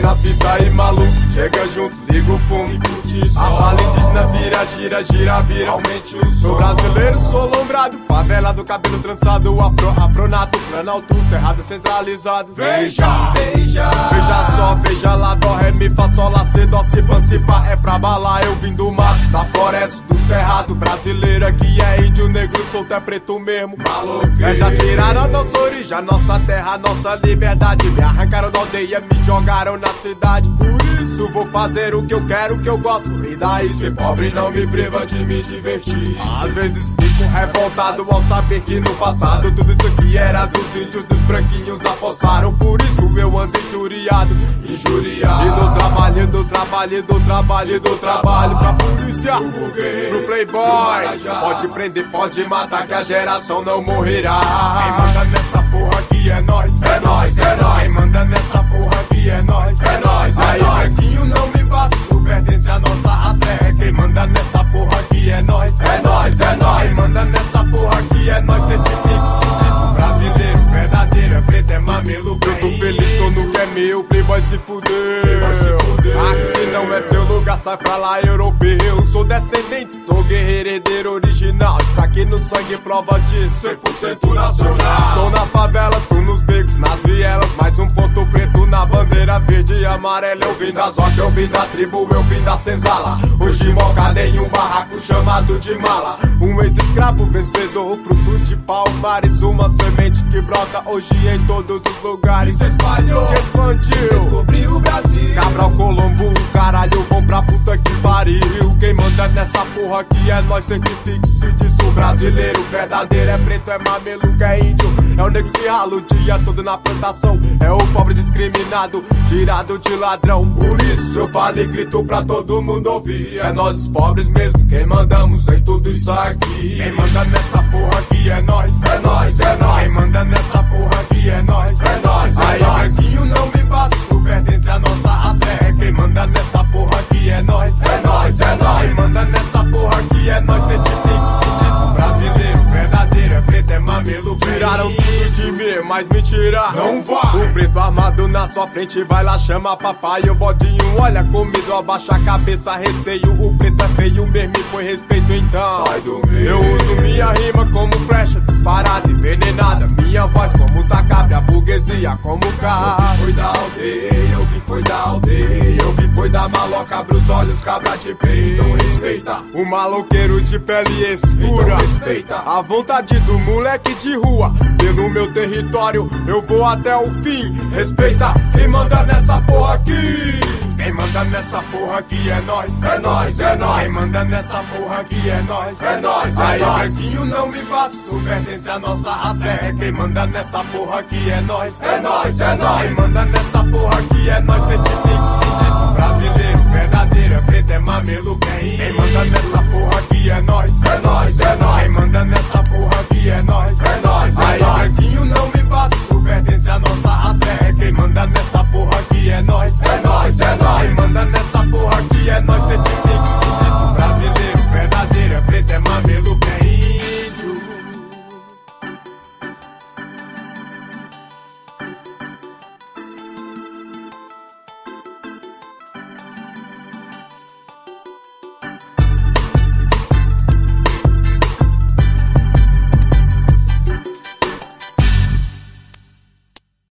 Isso aí, maluco, chega junto, liga o fumo e curte. A bala indígena vira, gira, gira, vira. Aumente o som. Sou brasileiro, sou lombrado. Favela do cabelo trançado, afro, afronato, planalto, cerrado centralizado. Veja, veja, Veja só, veja si, pá, é pra balar. Eu vim do mato, da floresta, do cerrado. Brasileiro aqui é índio, negro, solto é preto mesmo. Maloqueiro. É, já tiraram a nossa origem, a nossa terra, a nossa liberdade. Me arrancaram da aldeia, me jogaram na cidade. Por isso vou fazer o que eu quero, o que eu gosto. E daí ser Pobre não me priva de me divertir. às vezes fico revoltado ao saber que no passado tudo isso aqui era dos índios e os branquinhos apossaram. Por isso eu ando injuriado. Injuriado. E trabalho, do trabalho, do trabalho, do trabalho pra polícia, Pro playboy. Pode prender, pode matar, que a geração não morrerá. Quem manda nessa porra aqui é nós, é nós, é nós. Quem manda nessa porra aqui é nós, é nós, é Aí, nós. Branquinho não me passa, isso pertence à nossa raça. É quem manda nessa porra aqui é nós, é nós, é nós. Quem manda nessa porra aqui é nós, certifique-se disso. Brasileiro, verdadeiro, é preto, é tô bem. feliz, tô no que é meu, playboy se fudeu. Aqui não é seu lugar, sai pra lá, europeu. Sou descendente, sou guerreiro herdeiro original. Está aqui no sangue, prova disso. 100% nacional. Amarela. Eu vim das rochas, eu vim da tribo, eu vim da senzala. Hoje mocada em um barraco chamado de mala. Um ex-escravo vencedor, fruto de palmares. Uma semente que brota hoje em todos os lugares. Se espalhou, Se expandiu. descobriu o Brasil. Cabral Colombo, caralho, vão pra puta que pariu. Quem manda nessa porra aqui é nós, certifique-se disso. Brasileiro verdadeiro é preto, é mameluco, é índio. É o negro que rala o dia todo na plantação. É o pobre discriminado, tirado de ladrão. Por isso eu falo e grito pra todo mundo ouvir. É nós os pobres mesmo, quem mandamos em tudo isso aqui. Quem manda nessa porra aqui é nós, é nós, é nós. Quem manda Tiraram tudo de mim, mas mentira. Não vai. O preto armado na sua frente vai lá, chama papai. O bodinho olha com medo, abaixa a cabeça, receio. O preto é feio mesmo e põe respeito então. Sai do meio. Eu uso minha rima como flecha, disparada, envenenada. Minha voz como tacape, a burguesia como carro. Foi da aldeia, eu vim foi da aldeia. Eu vim foi da maloca, abre os olhos, cabra de peito. Então respeita, O maloqueiro de pele escura. então respeita. A vontade do moleque de rua. Pelo meu território, eu vou até o fim. Respeita quem manda nessa porra aqui. Quem manda nessa porra aqui é nós, é nós, é nós. Quem manda nessa porra aqui é nós, é nós, é Aí, nós. Branquinho não me passa, isso pertence à nossa raça. É quem manda nessa porra aqui é nós, é nós, é nós. Quem manda nessa porra aqui é nós, certifique-se disso. Brasileiro, verdadeiro, é preto, é mamelo, quem? Quem manda London